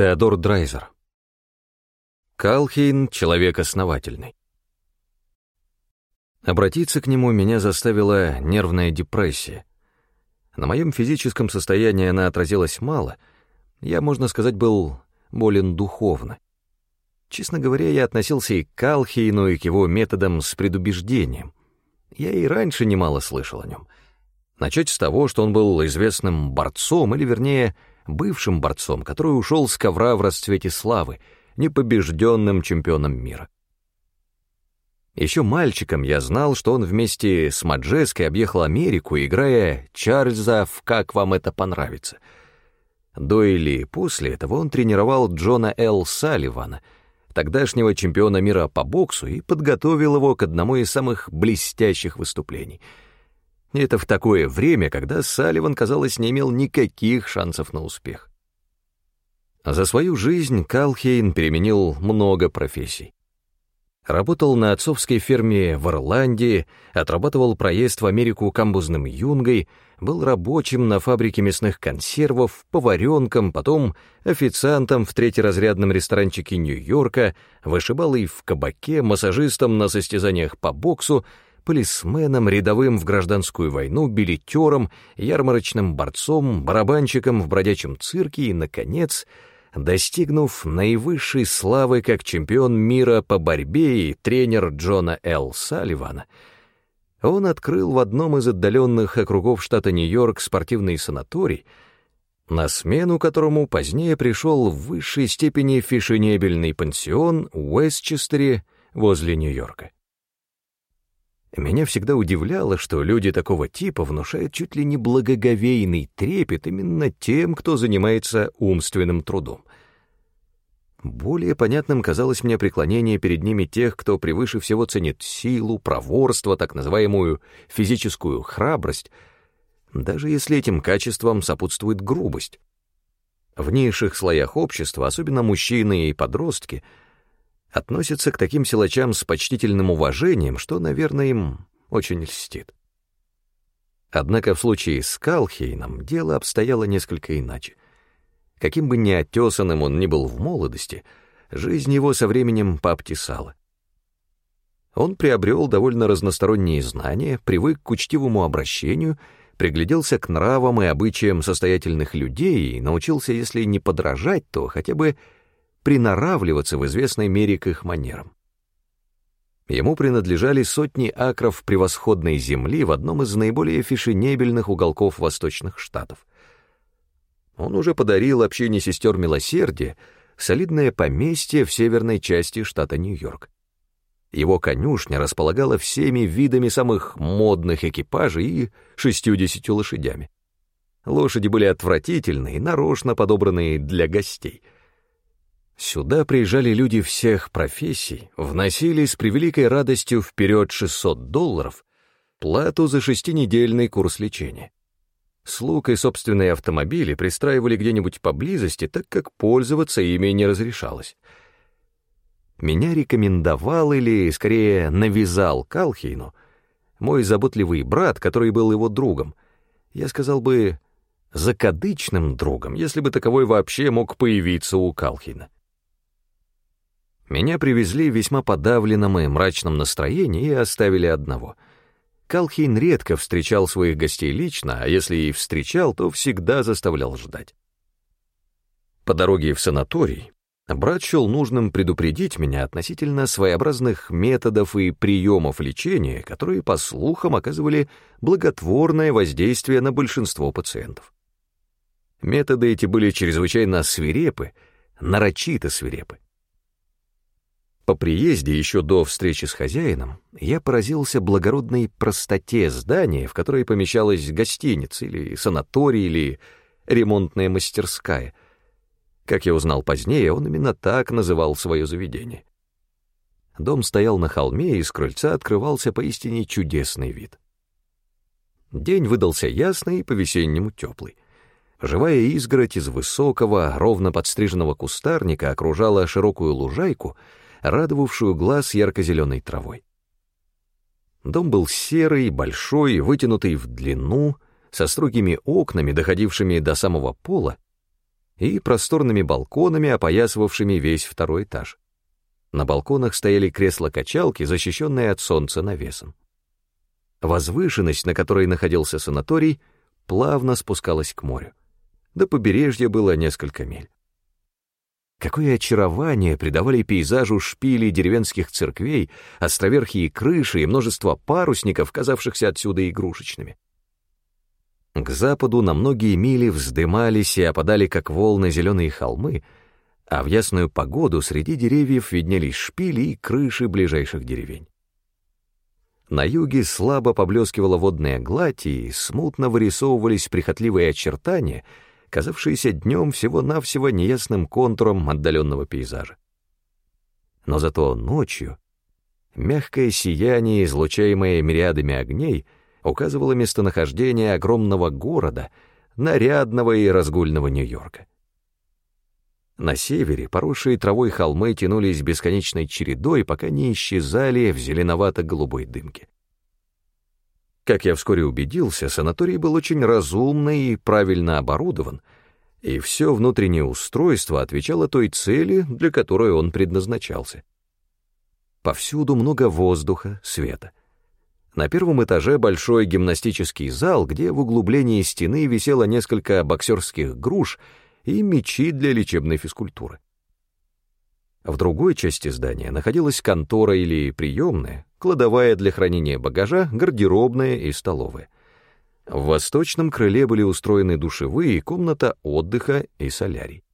Теодор Драйзер. Калхейн — человек основательный. Обратиться к нему меня заставила нервная депрессия. На моем физическом состоянии она отразилась мало, я, можно сказать, был болен духовно. Честно говоря, я относился и к Калхейну, и к его методам с предубеждением. Я и раньше немало слышал о нем. Начать с того, что он был известным борцом, или, вернее, бывшим борцом, который ушел с ковра в расцвете славы, непобежденным чемпионом мира. Еще мальчиком я знал, что он вместе с Маджеской объехал Америку, играя Чарльза в «Как вам это понравится». До или после этого он тренировал Джона Л. Салливана, тогдашнего чемпиона мира по боксу, и подготовил его к одному из самых блестящих выступлений. Это в такое время, когда Салливан, казалось, не имел никаких шансов на успех. За свою жизнь Калхейн переменил много профессий. Работал на отцовской ферме в Ирландии, отрабатывал проезд в Америку камбузным юнгой, был рабочим на фабрике мясных консервов, поваренком, потом официантом в третьеразрядном ресторанчике Нью-Йорка, вышибалой в кабаке, массажистом на состязаниях по боксу, полисменом, рядовым в гражданскую войну, билетером, ярмарочным борцом, барабанщиком в бродячем цирке и, наконец, достигнув наивысшей славы как чемпион мира по борьбе и тренер Джона Л. Салливана, он открыл в одном из отдаленных округов штата Нью-Йорк спортивный санаторий, на смену которому позднее пришел в высшей степени фешенебельный пансион в Уэстчестере возле Нью-Йорка. Меня всегда удивляло, что люди такого типа внушают чуть ли не благоговейный трепет именно тем, кто занимается умственным трудом. Более понятным казалось мне преклонение перед ними тех, кто превыше всего ценит силу, проворство, так называемую физическую храбрость, даже если этим качествам сопутствует грубость. В низших слоях общества, особенно мужчины и подростки — относятся к таким силачам с почтительным уважением, что, наверное, им очень льстит. Однако в случае с Калхейном дело обстояло несколько иначе. Каким бы неотесанным он ни был в молодости, жизнь его со временем пообтесала. Он приобрел довольно разносторонние знания, привык к учтивому обращению, пригляделся к нравам и обычаям состоятельных людей и научился, если не подражать, то хотя бы приноравливаться в известной мере к их манерам. Ему принадлежали сотни акров превосходной земли в одном из наиболее фешенебельных уголков восточных штатов. Он уже подарил общине сестер милосердия солидное поместье в северной части штата Нью-Йорк. Его конюшня располагала всеми видами самых модных экипажей и шестьюдесятью лошадями. Лошади были отвратительные, нарочно подобранные для гостей — Сюда приезжали люди всех профессий, вносили с превеликой радостью вперед 600 долларов, плату за шестинедельный курс лечения. Слуг и собственные автомобили пристраивали где-нибудь поблизости, так как пользоваться ими не разрешалось. Меня рекомендовал или, скорее, навязал Калхейну мой заботливый брат, который был его другом. Я сказал бы, закадычным другом, если бы таковой вообще мог появиться у Калхейна. Меня привезли в весьма подавленном и мрачном настроении и оставили одного. Калхейн редко встречал своих гостей лично, а если и встречал, то всегда заставлял ждать. По дороге в санаторий брат счел нужным предупредить меня относительно своеобразных методов и приемов лечения, которые, по слухам, оказывали благотворное воздействие на большинство пациентов. Методы эти были чрезвычайно свирепы, нарочито свирепы. По приезде, еще до встречи с хозяином, я поразился благородной простоте здания, в которой помещалась гостиница или санаторий или ремонтная мастерская. Как я узнал позднее, он именно так называл свое заведение. Дом стоял на холме, и с крыльца открывался поистине чудесный вид. День выдался ясный и по-весеннему теплый. Живая изгородь из высокого, ровно подстриженного кустарника окружала широкую лужайку — радовавшую глаз ярко-зеленой травой. Дом был серый, большой, вытянутый в длину, со строгими окнами, доходившими до самого пола, и просторными балконами, опоясывавшими весь второй этаж. На балконах стояли кресла-качалки, защищенные от солнца навесом. Возвышенность, на которой находился санаторий, плавно спускалась к морю. До побережья было несколько миль. Какое очарование придавали пейзажу шпили деревенских церквей, островерхие крыши и множество парусников, казавшихся отсюда игрушечными. К западу на многие мили вздымались и опадали, как волны, зеленые холмы, а в ясную погоду среди деревьев виднелись шпили и крыши ближайших деревень. На юге слабо поблескивала водная гладь, и смутно вырисовывались прихотливые очертания — казавшиеся днем всего-навсего неясным контуром отдаленного пейзажа. Но зато ночью мягкое сияние, излучаемое мириадами огней, указывало местонахождение огромного города, нарядного и разгульного Нью-Йорка. На севере поросшие травой холмы тянулись бесконечной чередой, пока не исчезали в зеленовато-голубой дымке. Как я вскоре убедился, санаторий был очень разумный и правильно оборудован, и все внутреннее устройство отвечало той цели, для которой он предназначался. Повсюду много воздуха, света. На первом этаже большой гимнастический зал, где в углублении стены висело несколько боксерских груш и мячи для лечебной физкультуры. В другой части здания находилась контора или приемная, кладовая для хранения багажа, гардеробная и столовая. В восточном крыле были устроены душевые, комната отдыха и солярий.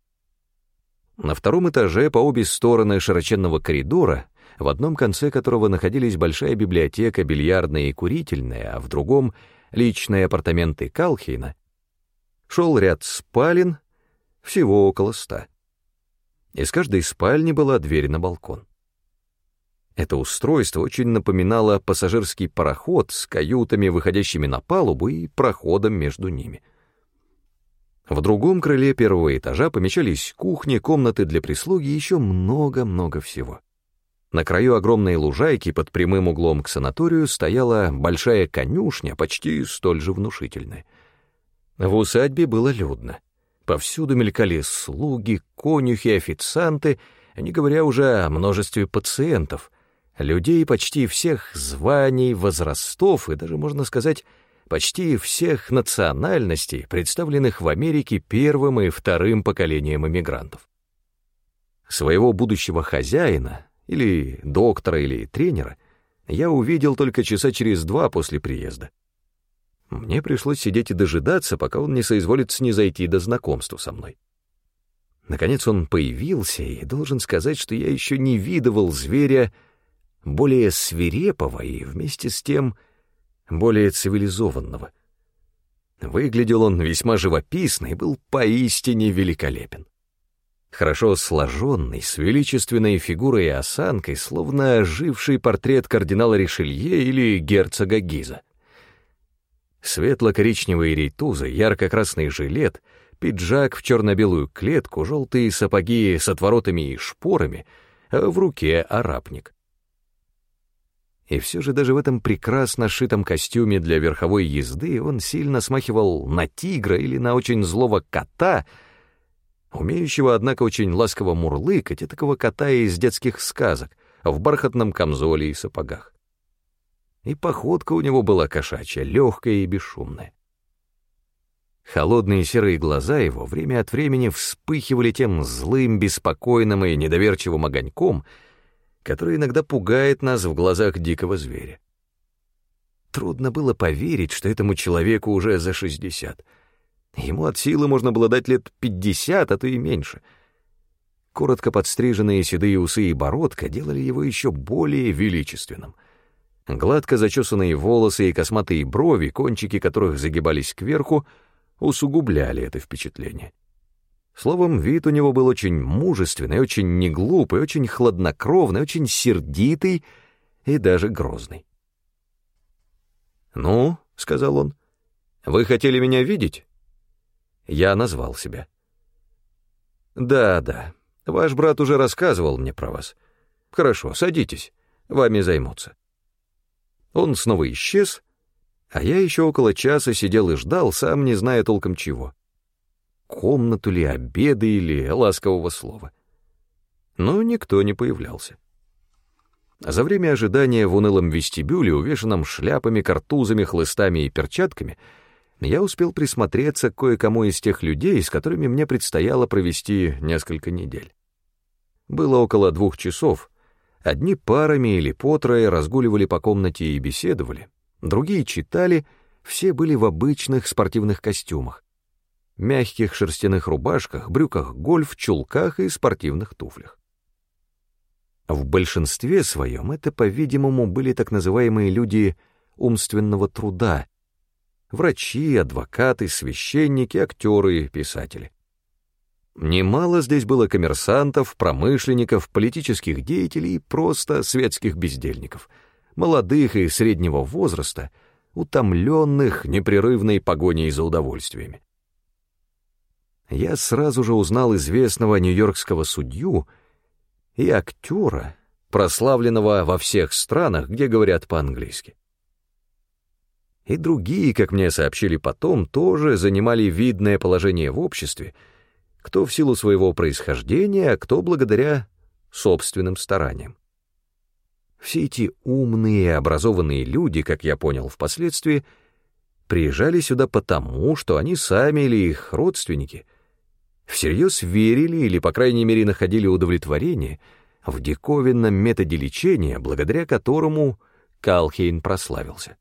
На втором этаже по обе стороны широченного коридора, в одном конце которого находились большая библиотека, бильярдная и курительная, а в другом — личные апартаменты Калхейна, шел ряд спален, всего около ста. Из каждой спальни была дверь на балкон. Это устройство очень напоминало пассажирский пароход с каютами, выходящими на палубу и проходом между ними. В другом крыле первого этажа помещались кухни, комнаты для прислуги и еще много-много всего. На краю огромной лужайки под прямым углом к санаторию стояла большая конюшня, почти столь же внушительная. В усадьбе было людно. Повсюду мелькали слуги, конюхи, официанты, не говоря уже о множестве пациентов, людей почти всех званий, возрастов и даже, можно сказать, почти всех национальностей, представленных в Америке первым и вторым поколением иммигрантов. Своего будущего хозяина, или доктора, или тренера, я увидел только часа через два после приезда. Мне пришлось сидеть и дожидаться, пока он не соизволит снизойти до знакомства со мной. Наконец он появился, и должен сказать, что я еще не видывал зверя более свирепого и вместе с тем более цивилизованного. Выглядел он весьма живописно и был поистине великолепен. Хорошо сложенный, с величественной фигурой и осанкой, словно оживший портрет кардинала Ришелье или герцога Гиза. Светло-коричневые рейтузы, ярко-красный жилет, пиджак в черно-белую клетку, желтые сапоги с отворотами и шпорами, а в руке арапник. И все же даже в этом прекрасно сшитом костюме для верховой езды он сильно смахивал на тигра или на очень злого кота, умеющего, однако, очень ласково мурлыкать, и такого кота из детских сказок, в бархатном камзоле и сапогах и походка у него была кошачья, легкая и бесшумная. Холодные серые глаза его время от времени вспыхивали тем злым, беспокойным и недоверчивым огоньком, который иногда пугает нас в глазах дикого зверя. Трудно было поверить, что этому человеку уже за шестьдесят. Ему от силы можно было дать лет пятьдесят, а то и меньше. Коротко подстриженные седые усы и бородка делали его еще более величественным — Гладко зачесанные волосы и косматые брови, кончики которых загибались кверху, усугубляли это впечатление. Словом, вид у него был очень мужественный, очень неглупый, очень хладнокровный, очень сердитый и даже грозный. «Ну», — сказал он, — «вы хотели меня видеть?» Я назвал себя. «Да, да, ваш брат уже рассказывал мне про вас. Хорошо, садитесь, вами займутся». Он снова исчез, а я еще около часа сидел и ждал, сам не зная толком чего. Комнату ли, обеда или ласкового слова. Но никто не появлялся. За время ожидания в унылом вестибюле, увешанном шляпами, картузами, хлыстами и перчатками, я успел присмотреться к кое-кому из тех людей, с которыми мне предстояло провести несколько недель. Было около двух часов. Одни парами или по трое разгуливали по комнате и беседовали, другие читали, все были в обычных спортивных костюмах, мягких шерстяных рубашках, брюках гольф, чулках и спортивных туфлях. В большинстве своем это, по-видимому, были так называемые люди умственного труда, врачи, адвокаты, священники, актеры, писатели. Немало здесь было коммерсантов, промышленников, политических деятелей и просто светских бездельников, молодых и среднего возраста, утомленных непрерывной погоней за удовольствиями. Я сразу же узнал известного нью-йоркского судью и актера, прославленного во всех странах, где говорят по-английски. И другие, как мне сообщили потом, тоже занимали видное положение в обществе — кто в силу своего происхождения, а кто благодаря собственным стараниям. Все эти умные и образованные люди, как я понял впоследствии, приезжали сюда потому, что они сами или их родственники всерьез верили или, по крайней мере, находили удовлетворение в диковинном методе лечения, благодаря которому Калхейн прославился.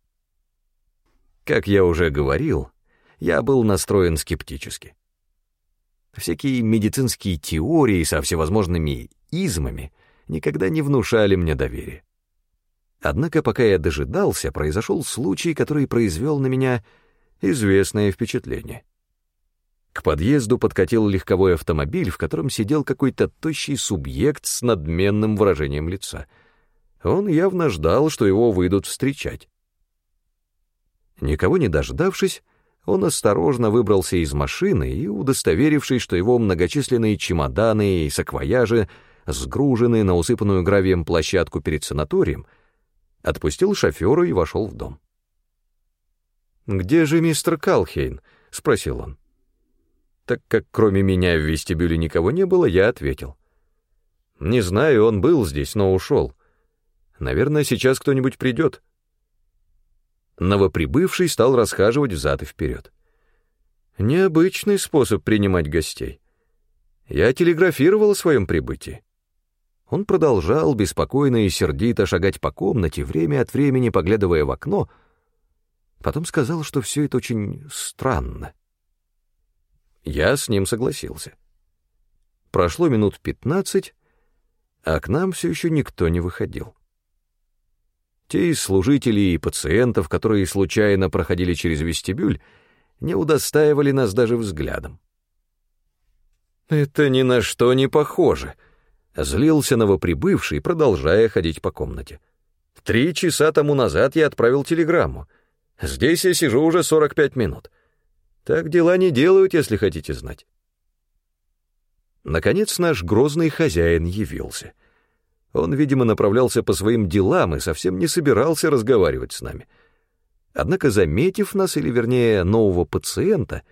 Как я уже говорил, я был настроен скептически. Всякие медицинские теории со всевозможными измами никогда не внушали мне доверия. Однако, пока я дожидался, произошел случай, который произвел на меня известное впечатление. К подъезду подкатил легковой автомобиль, в котором сидел какой-то тощий субъект с надменным выражением лица. Он явно ждал, что его выйдут встречать. Никого не дождавшись, он осторожно выбрался из машины и, удостоверившись, что его многочисленные чемоданы и саквояжи сгружены на усыпанную гравием площадку перед санаторием, отпустил шофера и вошел в дом. «Где же мистер Калхейн?» — спросил он. Так как кроме меня в вестибюле никого не было, я ответил. «Не знаю, он был здесь, но ушел. Наверное, сейчас кто-нибудь придет». Новоприбывший стал расхаживать взад и вперед. Необычный способ принимать гостей. Я телеграфировал о своем прибытии. Он продолжал беспокойно и сердито шагать по комнате, время от времени поглядывая в окно, потом сказал, что все это очень странно. Я с ним согласился. Прошло минут пятнадцать, а к нам все еще никто не выходил. Те из служителей и пациентов, которые случайно проходили через вестибюль, не удостаивали нас даже взглядом. «Это ни на что не похоже», — злился новоприбывший, продолжая ходить по комнате. «Три часа тому назад я отправил телеграмму. Здесь я сижу уже 45 минут. Так дела не делают, если хотите знать». Наконец наш грозный хозяин явился — он, видимо, направлялся по своим делам и совсем не собирался разговаривать с нами. Однако, заметив нас, или вернее, нового пациента,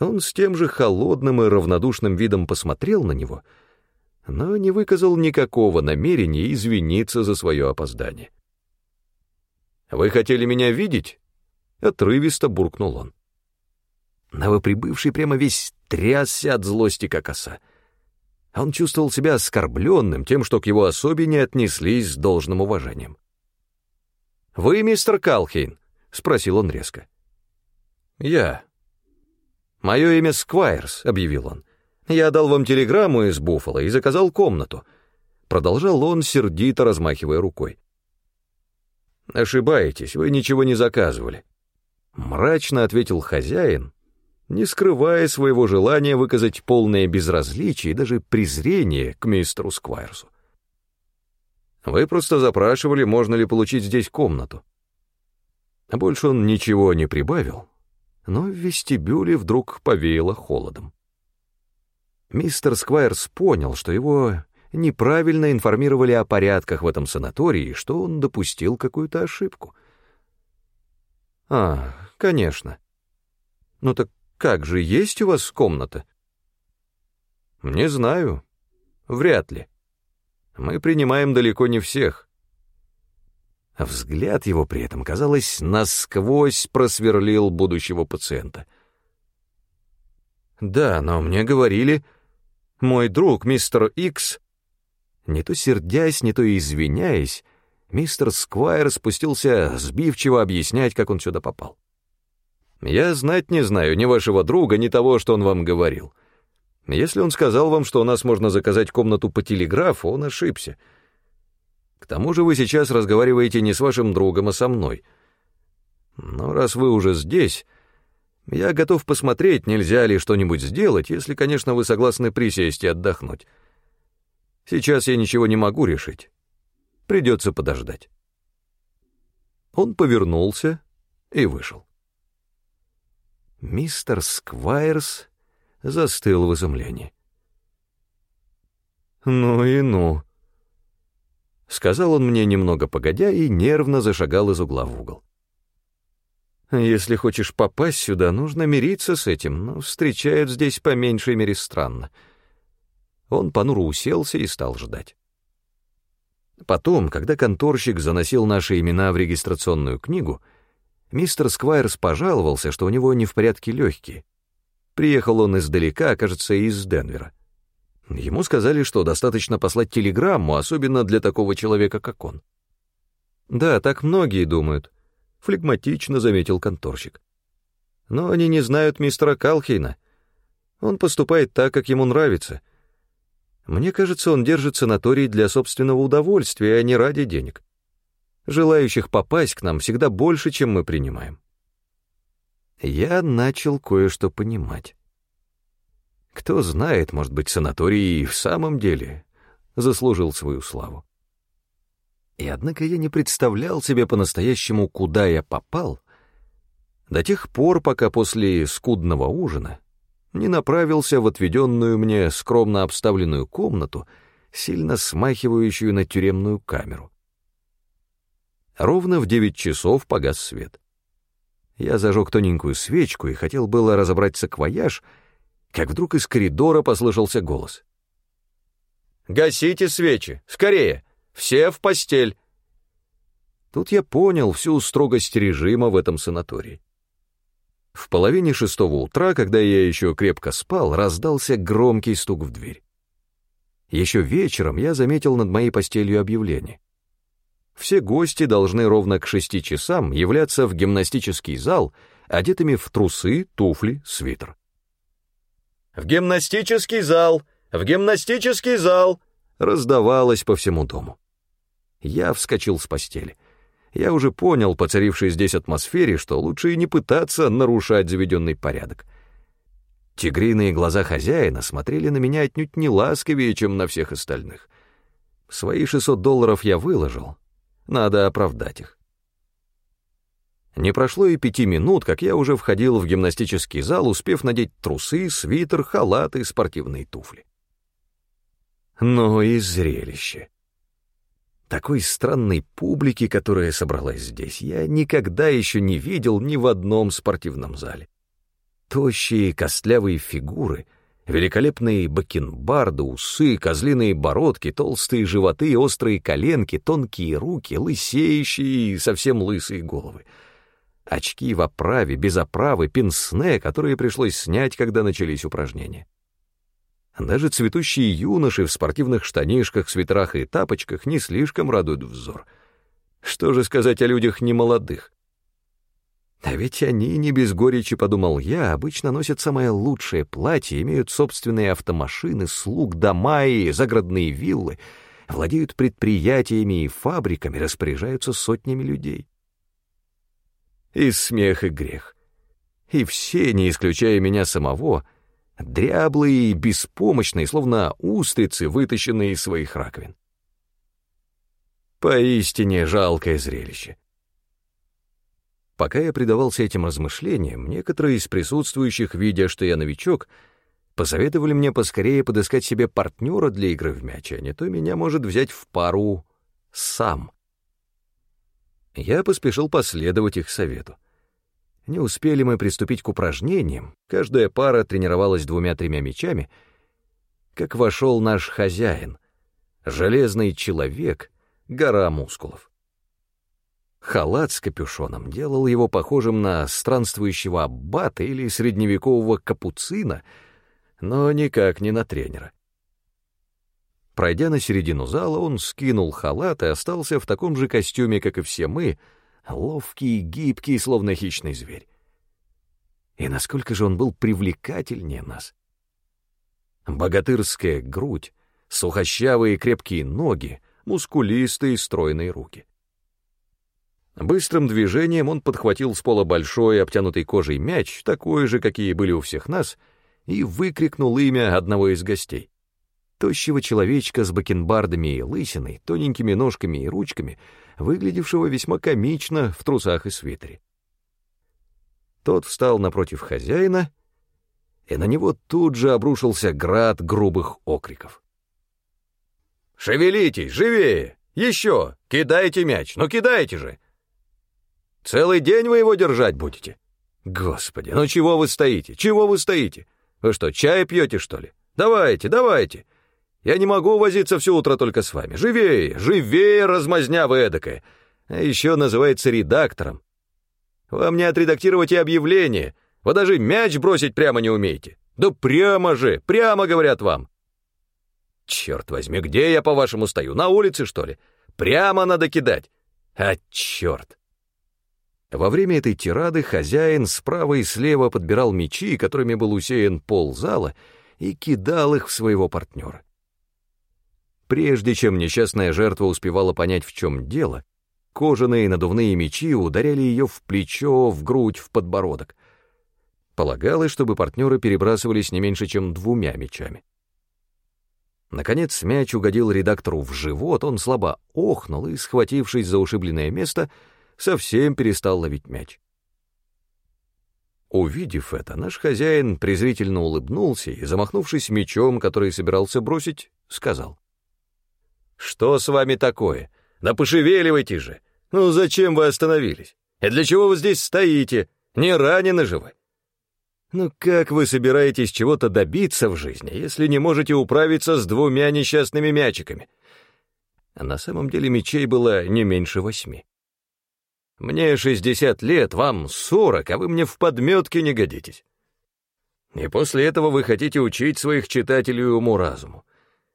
он с тем же холодным и равнодушным видом посмотрел на него, но не выказал никакого намерения извиниться за свое опоздание. «Вы хотели меня видеть?» — отрывисто буркнул он. Новоприбывший прямо весь трясся от злости, как оса. Он чувствовал себя оскорбленным тем, что к его особе не отнеслись с должным уважением. «Вы мистер Калхейн?» — спросил он резко. «Я». «Мое имя Сквайрс», — объявил он. «Я дал вам телеграмму из Буффало и заказал комнату». Продолжал он, сердито размахивая рукой. «Ошибаетесь, вы ничего не заказывали». Мрачно ответил хозяин, не скрывая своего желания выказать полное безразличие и даже презрение к мистеру Сквайрсу. Вы просто запрашивали, можно ли получить здесь комнату. Больше он ничего не прибавил, но в вестибюле вдруг повеяло холодом. Мистер Сквайрс понял, что его неправильно информировали о порядках в этом санатории, что он допустил какую-то ошибку. «А, конечно. Ну так Как же, есть у вас комната? Не знаю. Вряд ли. Мы принимаем далеко не всех. Взгляд его при этом, казалось, насквозь просверлил будущего пациента. Да, но мне говорили, мой друг, мистер Икс, не то сердясь, не то извиняясь, мистер Сквайр спустился сбивчиво объяснять, как он сюда попал. Я знать не знаю ни вашего друга, ни того, что он вам говорил. Если он сказал вам, что у нас можно заказать комнату по телеграфу, он ошибся. К тому же вы сейчас разговариваете не с вашим другом, а со мной. Но раз вы уже здесь, я готов посмотреть, нельзя ли что-нибудь сделать, если, конечно, вы согласны присесть и отдохнуть. Сейчас я ничего не могу решить. Придется подождать. Он повернулся и вышел. Мистер Сквайрс застыл в изумлении. «Ну и ну», — сказал он мне немного погодя и нервно зашагал из угла в угол. «Если хочешь попасть сюда, нужно мириться с этим, но встречают здесь по меньшей мере странно». Он понуро уселся и стал ждать. Потом, когда конторщик заносил наши имена в регистрационную книгу, мистер Сквайрс пожаловался, что у него не в порядке легкие. Приехал он издалека, кажется, из Денвера. Ему сказали, что достаточно послать телеграмму, особенно для такого человека, как он. «Да, так многие думают», — флегматично заметил конторщик. «Но они не знают мистера Калхейна. Он поступает так, как ему нравится. Мне кажется, он держит санаторий для собственного удовольствия, а не ради денег. Желающих попасть к нам всегда больше, чем мы принимаем». Я начал кое-что понимать. Кто знает, может быть, санаторий и в самом деле заслужил свою славу. И однако я не представлял себе по-настоящему, куда я попал, до тех пор, пока после скудного ужина не направился в отведенную мне скромно обставленную комнату, сильно смахивающую на тюремную камеру. Ровно в девять часов погас свет. Я зажег тоненькую свечку и хотел было разобрать саквояж — как вдруг из коридора послышался голос. «Гасите свечи! Скорее! Все в постель!» Тут я понял всю строгость режима в этом санатории. В половине шестого утра, когда я еще крепко спал, раздался громкий стук в дверь. Еще вечером я заметил над моей постелью объявление. Все гости должны ровно к шести часам являться в гимнастический зал, одетыми в трусы, туфли, свитер. В гимнастический зал! В гимнастический зал!» раздавалось по всему дому. Я вскочил с постели. Я уже понял по царившей здесь атмосфере, что лучше и не пытаться нарушать заведенный порядок. Тигриные глаза хозяина смотрели на меня отнюдь не ласковее, чем на всех остальных. Свои 600 долларов я выложил. Надо оправдать их. Не прошло и пяти минут, как я уже входил в гимнастический зал, успев надеть трусы, свитер, халат и спортивные туфли. Но и зрелище. Такой странной публики, которая собралась здесь, я никогда еще не видел ни в одном спортивном зале. Тощие костлявые фигуры, великолепные бакенбарды, усы, козлиные бородки, толстые животы острые коленки, тонкие руки, лысеющие и совсем лысые головы — очки в оправе, без оправы, пенсне, которые пришлось снять, когда начались упражнения. Даже цветущие юноши в спортивных штанишках, свитерах и тапочках не слишком радуют взор. Что же сказать о людях немолодых? А ведь они, не без горечи, подумал я, обычно носят самое лучшее платье, имеют собственные автомашины, слуг, дома и загородные виллы, владеют предприятиями и фабриками, распоряжаются сотнями людей и смех, и грех. И все, не исключая меня самого, дряблые и беспомощные, словно устрицы, вытащенные из своих раковин. Поистине жалкое зрелище. Пока я предавался этим размышлениям, некоторые из присутствующих, видя, что я новичок, посоветовали мне поскорее подыскать себе партнера для игры в мяч, а не то меня может взять в пару сам. Я поспешил последовать их совету. Не успели мы приступить к упражнениям, каждая пара тренировалась двумя-тремя мячами, как вошел наш хозяин, железный человек, гора мускулов. Халат с капюшоном делал его похожим на странствующего аббата или средневекового капуцина, но никак не на тренера. Пройдя на середину зала, он скинул халат и остался в таком же костюме, как и все мы, ловкий, гибкий, словно хищный зверь. И насколько же он был привлекательнее нас. Богатырская грудь, сухощавые крепкие ноги, мускулистые стройные руки. Быстрым движением он подхватил с пола большой, обтянутый кожей мяч, такой же, какие были у всех нас, и выкрикнул имя одного из гостей. Тощего человечка с бакенбардами и лысиной, тоненькими ножками и ручками, выглядевшего весьма комично в трусах и свитере. Тот встал напротив хозяина, и на него тут же обрушился град грубых окриков. «Шевелитесь, живее! Еще! Кидайте мяч! Ну кидайте же! Целый день вы его держать будете? Господи, ну чего вы стоите? Чего вы стоите? Вы что, чай пьете, что ли? Давайте, давайте! Я не могу возиться все утро только с вами. Живее, живее, размазня вы эдакая! А еще называется редактором. Вам не отредактировать и объявление. Вы даже мяч бросить прямо не умеете. Да прямо же, прямо говорят вам. Черт возьми, где я, по-вашему, стою? На улице, что ли? Прямо надо кидать. А черт! Во время этой тирады хозяин справа и слева подбирал мечи, которыми был усеян пол зала, и кидал их в своего партнера. Прежде чем несчастная жертва успевала понять, в чем дело, кожаные надувные мечи ударяли ее в плечо, в грудь, в подбородок. Полагалось, чтобы партнеры перебрасывались не меньше, чем двумя мечами. Наконец мяч угодил редактору в живот, он слабо охнул и, схватившись за ушибленное место, совсем перестал ловить мяч. Увидев это, наш хозяин презрительно улыбнулся и, замахнувшись мечом, который собирался бросить, сказал. «Что с вами такое? Да пошевеливайте же! Ну зачем вы остановились? И для чего вы здесь стоите? Не ранены же вы? Ну как вы собираетесь чего-то добиться в жизни, если не можете управиться с двумя несчастными мячиками? А на самом деле мечей было не меньше восьми. Мне шестьдесят лет, вам сорок, а вы мне в подметке не годитесь. И после этого вы хотите учить своих читателей уму-разуму.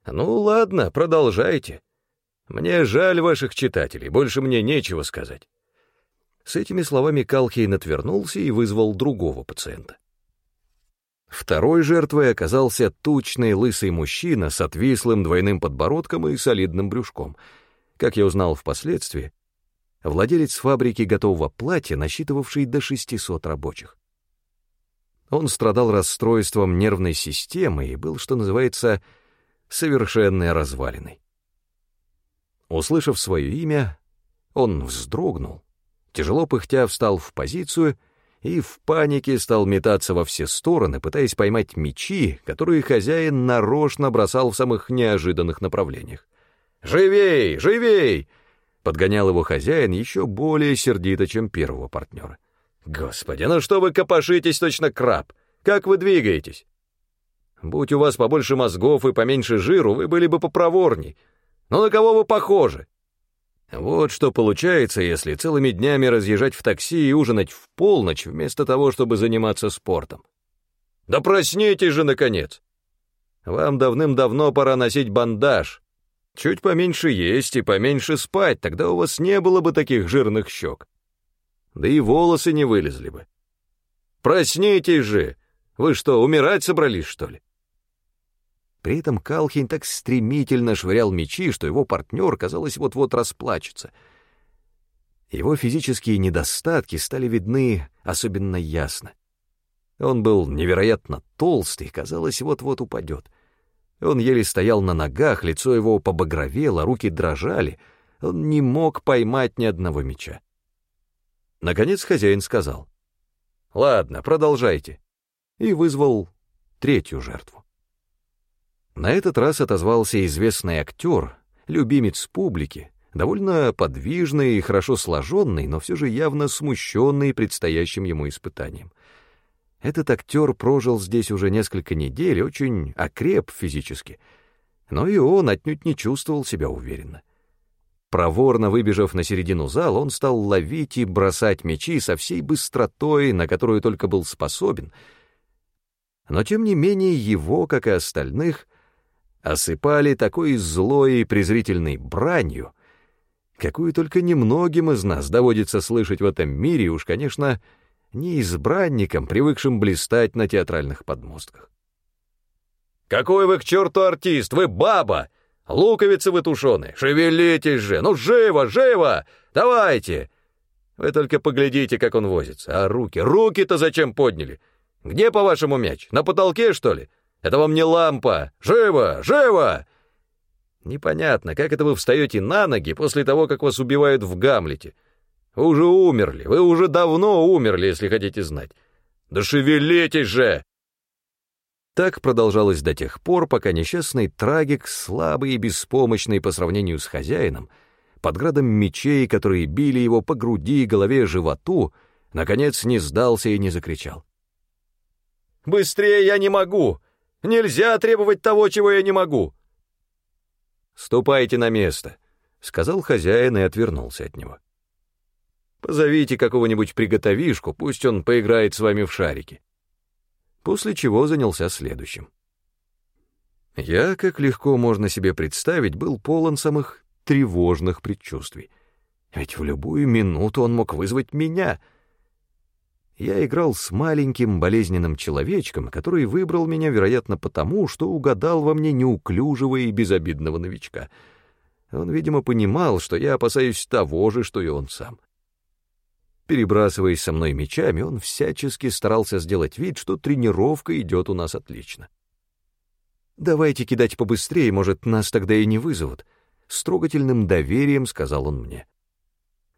Ну ладно, продолжайте. Мне жаль ваших читателей, больше мне нечего сказать. С этими словами Калхейн отвернулся и вызвал другого пациента. Второй жертвой оказался тучный лысый мужчина с отвислым двойным подбородком и солидным брюшком. Как я узнал впоследствии, владелец фабрики готового платья, насчитывавший до 600 рабочих. Он страдал расстройством нервной системы и был, что называется, совершенной развалиной. Услышав свое имя, он вздрогнул, тяжело пыхтя встал в позицию — и в панике стал метаться во все стороны, пытаясь поймать мечи, которые хозяин нарочно бросал в самых неожиданных направлениях. «Живей! Живей!» — подгонял его хозяин еще более сердито, чем первого партнера. «Господи, ну что вы копошитесь, точно краб? Как вы двигаетесь? Будь у вас побольше мозгов и поменьше жиру, вы были бы попроворней. Но на кого вы похожи? Вот что получается, если целыми днями разъезжать в такси и ужинать в полночь, вместо того, чтобы заниматься спортом. Да проснитесь же, наконец! Вам давным-давно пора носить бандаж. Чуть поменьше есть и поменьше спать, тогда у вас не было бы таких жирных щек. Да и волосы не вылезли бы. Проснитесь же! Вы что, умирать собрались, что ли? При этом Калхин так стремительно швырял мечи, что его партнер, казалось, вот-вот расплачется. Его физические недостатки стали видны особенно ясно. Он был невероятно толстый, казалось, вот-вот упадет. Он еле стоял на ногах, лицо его побагровело, руки дрожали. Он не мог поймать ни одного меча. Наконец хозяин сказал, «Ладно, продолжайте», и вызвал третью жертву. На этот раз отозвался известный актер, любимец публики, довольно подвижный и хорошо сложенный, но все же явно смущенный предстоящим ему испытанием. Этот актер прожил здесь уже несколько недель, очень окреп физически, но и он отнюдь не чувствовал себя уверенно. Проворно выбежав на середину зала, он стал ловить и бросать мячи со всей быстротой, на которую только был способен. Но тем не менее его, как и остальных, осыпали такой злой и презрительной бранью, какую только немногим из нас доводится слышать в этом мире, уж, конечно, не избранникам, привыкшим блистать на театральных подмостках. «Какой вы к черту артист! Вы баба! Луковицы вы тушеные! Шевелитесь же! Ну, живо, живо! Давайте!» Вы только поглядите, как он возится. А руки, руки-то зачем подняли? Где, по-вашему, мяч? На потолке, что ли? Это вам не лампа! Живо, живо!» Непонятно, как это вы встаете на ноги после того, как вас убивают в Гамлете. Вы уже умерли, вы уже давно умерли, если хотите знать. Да шевелитесь же!» Так продолжалось до тех пор, пока несчастный трагик, слабый и беспомощный по сравнению с хозяином, под градом мечей, которые били его по груди, голове, животу, наконец не сдался и не закричал. «Быстрее я не могу! Нельзя требовать того, чего я не могу!» «Ступайте на место», — сказал хозяин и отвернулся от него. «Позовите какого-нибудь приготовишку, пусть он поиграет с вами в шарики». После чего занялся следующим. Я, как легко можно себе представить, был полон самых тревожных предчувствий. Ведь в любую минуту он мог вызвать меня — я играл с маленьким болезненным человечком, который выбрал меня, вероятно, потому, что угадал во мне неуклюжего и безобидного новичка. Он, видимо, понимал, что я опасаюсь того же, что и он сам. Перебрасываясь со мной мечами, он всячески старался сделать вид, что тренировка идет у нас отлично. «Давайте кидать побыстрее, может, нас тогда и не вызовут», — с трогательным доверием сказал он мне.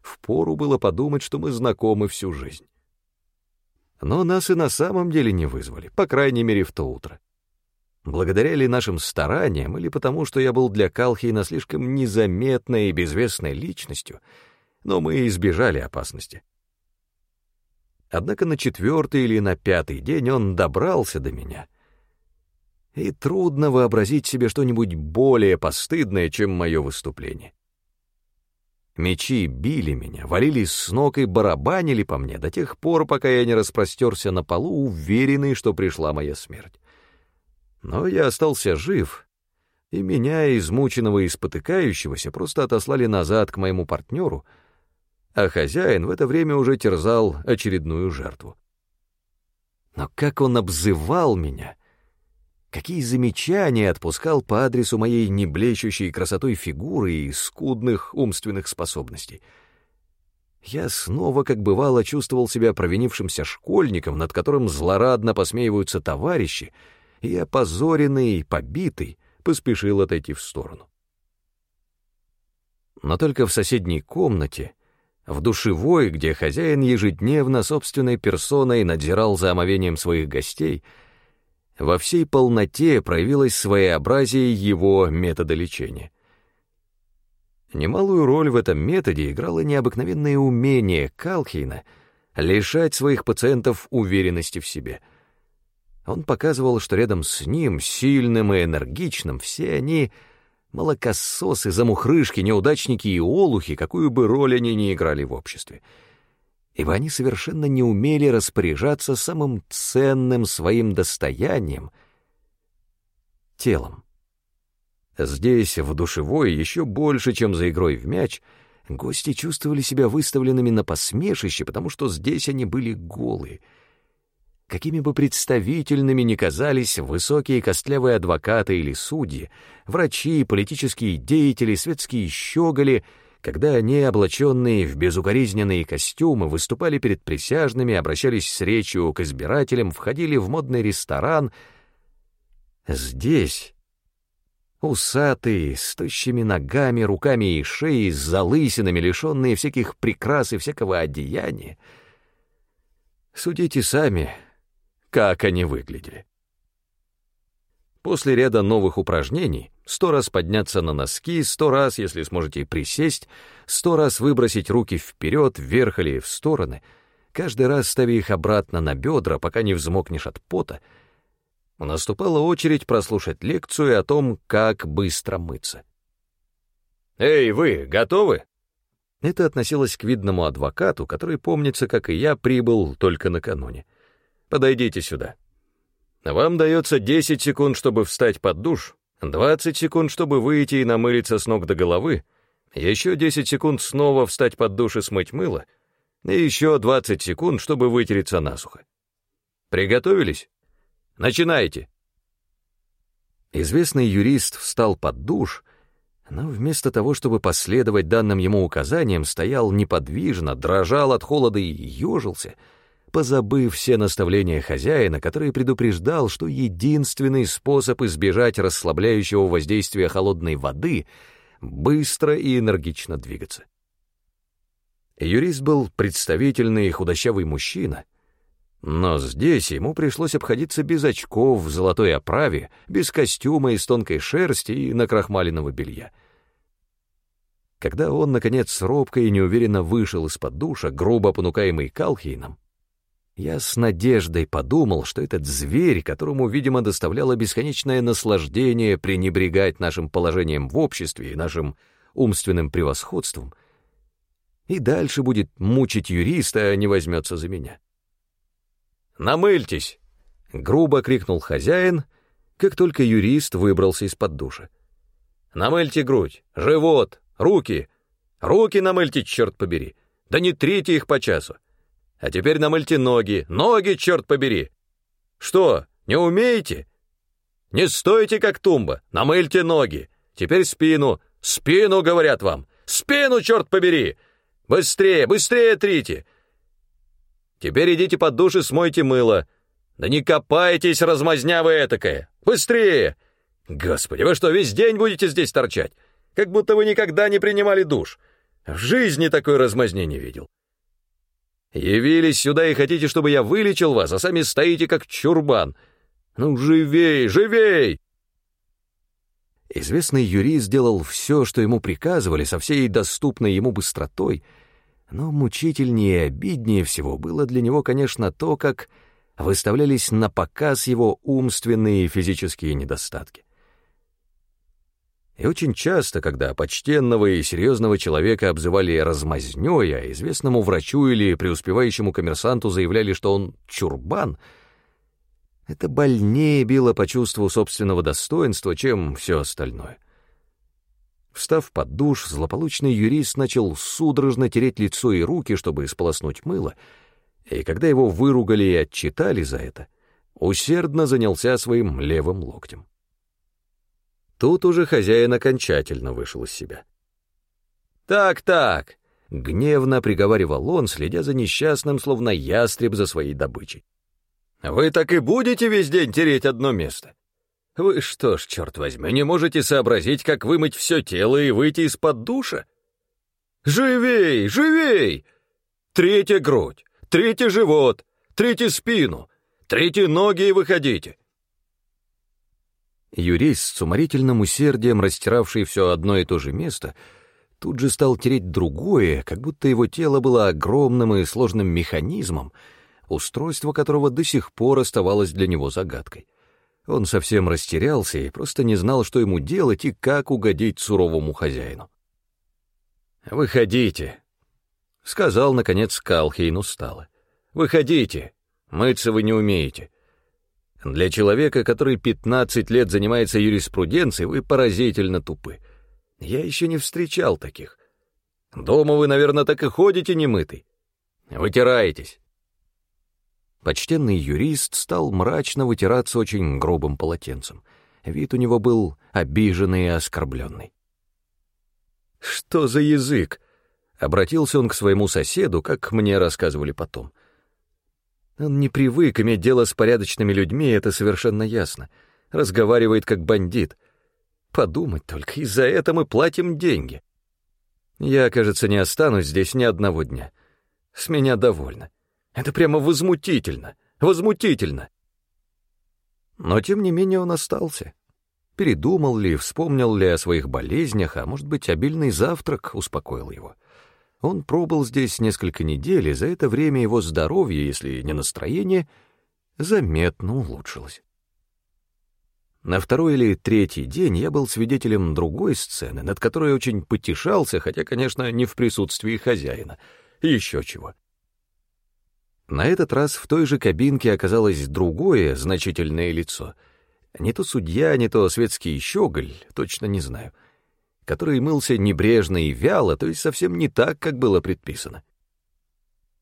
Впору было подумать, что мы знакомы всю жизнь но нас и на самом деле не вызвали, по крайней мере, в то утро. Благодаря ли нашим стараниям, или потому, что я был для Калхейна слишком незаметной и безвестной личностью, но мы избежали опасности. Однако на четвертый или на пятый день он добрался до меня, и трудно вообразить себе что-нибудь более постыдное, чем мое выступление. Мечи били меня, валились с ног и барабанили по мне до тех пор, пока я не распростерся на полу, уверенный, что пришла моя смерть. Но я остался жив, и меня, измученного и спотыкающегося, просто отослали назад к моему партнеру, а хозяин в это время уже терзал очередную жертву. Но как он обзывал меня — какие замечания отпускал по адресу моей неблещущей красотой фигуры и скудных умственных способностей. Я снова, как бывало, чувствовал себя провинившимся школьником, над которым злорадно посмеиваются товарищи, и, опозоренный, побитый, поспешил отойти в сторону. Но только в соседней комнате, в душевой, где хозяин ежедневно собственной персоной надзирал за омовением своих гостей — во всей полноте проявилось своеобразие его метода лечения. Немалую роль в этом методе играло необыкновенное умение Калхейна лишать своих пациентов уверенности в себе. Он показывал, что рядом с ним, сильным и энергичным, все они — молокососы, замухрышки, неудачники и олухи, какую бы роль они ни играли в обществе — ибо они совершенно не умели распоряжаться самым ценным своим достоянием — телом. Здесь, в душевой, еще больше, чем за игрой в мяч, гости чувствовали себя выставленными на посмешище, потому что здесь они были голые. Какими бы представительными ни казались высокие костлявые адвокаты или судьи, врачи, политические деятели, светские щеголи — когда они, облаченные в безукоризненные костюмы, выступали перед присяжными, обращались с речью к избирателям, входили в модный ресторан. Здесь, усатые, с тощими ногами, руками и шеей, с залысинами, лишенные всяких прикрас и всякого одеяния, судите сами, как они выглядели. После ряда новых упражнений — Сто раз подняться на носки, сто раз, если сможете присесть, сто раз выбросить руки вперед, вверх или в стороны, каждый раз ставя их обратно на бедра, пока не взмокнешь от пота. Наступала очередь прослушать лекцию о том, как быстро мыться. «Эй, вы, готовы?» Это относилось к видному адвокату, который, помнится, как и я, прибыл только накануне. «Подойдите сюда. Вам дается 10 секунд, чтобы встать под душ, 20 секунд, чтобы выйти и намылиться с ног до головы, еще 10 секунд снова встать под душ и смыть мыло, и еще 20 секунд, чтобы вытереться насухо. Приготовились? Начинайте!» Известный юрист встал под душ, но вместо того, чтобы последовать данным ему указаниям, стоял неподвижно, дрожал от холода и ежился, позабыв все наставления хозяина, который предупреждал, что единственный способ избежать расслабляющего воздействия холодной воды — быстро и энергично двигаться. Юрист был представительный и худощавый мужчина, но здесь ему пришлось обходиться без очков в золотой оправе, без костюма из тонкой шерсти и накрахмаленного белья — когда он, наконец, робко и неуверенно вышел из-под душа, грубо понукаемый Калхейном, я с надеждой подумал, что этот зверь, которому, видимо, доставляло бесконечное наслаждение пренебрегать нашим положением в обществе и нашим умственным превосходством, и дальше будет мучить юриста, а не возьмется за меня. «Намыльтесь!» — грубо крикнул хозяин, как только юрист выбрался из-под душа. «Намыльте грудь, живот, Руки! Руки намыльте, черт побери! Да не трите их по часу! А теперь намыльте ноги! Ноги, черт побери! Что, не умеете? Не стойте, как тумба! Намыльте ноги! Теперь спину! Спину, говорят вам! Спину, черт побери! Быстрее, быстрее трите! Теперь идите под душ и смойте мыло. Да не копайтесь, размазня вы этакая! Быстрее! Господи, вы что, весь день будете здесь торчать? как будто вы никогда не принимали душ. В жизни такой размазни не видел. Явились сюда и хотите, чтобы я вылечил вас, а сами стоите как чурбан. Ну, живей, живей!» Известный юрист сделал все, что ему приказывали, со всей доступной ему быстротой, но мучительнее и обиднее всего было для него, конечно, то, как выставлялись на показ его умственные и физические недостатки. И очень часто, когда почтенного и серьезного человека обзывали размазнёй, а известному врачу или преуспевающему коммерсанту заявляли, что он чурбан, это больнее било по чувству собственного достоинства, чем все остальное. Встав под душ, злополучный юрист начал судорожно тереть лицо и руки, чтобы сполоснуть мыло, и когда его выругали и отчитали за это, усердно занялся своим левым локтем. Тут уже хозяин окончательно вышел из себя. «Так-так!» — гневно приговаривал он, следя за несчастным, словно ястреб за своей добычей. «Вы так и будете весь день тереть одно место? Вы что ж, черт возьми, не можете сообразить, как вымыть все тело и выйти из-под душа? Живей, живей! Третья грудь, третий живот, третий спину, третьи ноги и выходите. Юрист с уморительным усердием, растиравший все одно и то же место, тут же стал тереть другое, как будто его тело было огромным и сложным механизмом, устройство которого до сих пор оставалось для него загадкой. Он совсем растерялся и просто не знал, что ему делать и как угодить суровому хозяину. «Выходите», — сказал, наконец, Калхейн устало. «Выходите, мыться вы не умеете. Для человека, который 15 лет занимается юриспруденцией, вы поразительно тупы. Я еще не встречал таких. Дома вы, наверное, так и ходите немытый. Вытираетесь. Почтенный юрист стал мрачно вытираться очень грубым полотенцем. Вид у него был обиженный и оскорбленный. «Что за язык?» — обратился он к своему соседу, как мне рассказывали потом. Он не привык иметь дело с порядочными людьми, это совершенно ясно. Разговаривает как бандит. Подумать только, и за это мы платим деньги. Я, кажется, не останусь здесь ни одного дня. С меня довольно. Это прямо возмутительно, возмутительно. Но, тем не менее, он остался. Передумал ли, вспомнил ли о своих болезнях, а может быть, обильный завтрак успокоил его. Он пробыл здесь несколько недель, и за это время его здоровье, если не настроение, заметно улучшилось. На второй или третий день я был свидетелем другой сцены, над которой очень потешался, хотя, конечно, не в присутствии хозяина. еще чего. На этот раз в той же кабинке оказалось другое значительное лицо. Не то судья, не то светский щеголь, точно не знаю, который мылся небрежно и вяло, то есть совсем не так, как было предписано.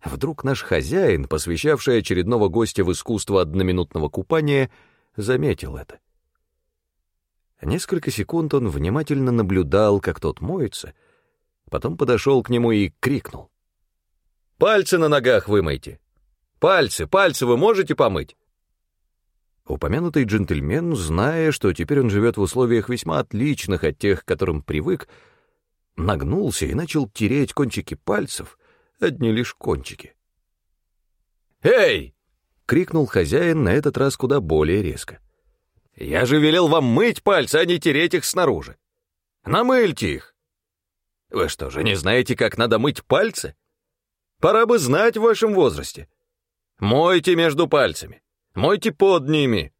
Вдруг наш хозяин, посвящавший очередного гостя в искусство одноминутного купания, заметил это — Несколько секунд он внимательно наблюдал, как тот моется, потом подошел к нему и крикнул. «Пальцы на ногах вымойте! Пальцы, пальцы вы можете помыть?» Упомянутый джентльмен, зная, что теперь он живет в условиях весьма отличных от тех, к которым привык, нагнулся и начал тереть кончики пальцев, одни лишь кончики. «Эй!» — крикнул хозяин на этот раз куда более резко. Я же велел вам мыть пальцы, а не тереть их снаружи. Намыльте их. Вы что же не знаете, как надо мыть пальцы? Пора бы знать в вашем возрасте. Мойте между пальцами, мойте под ними.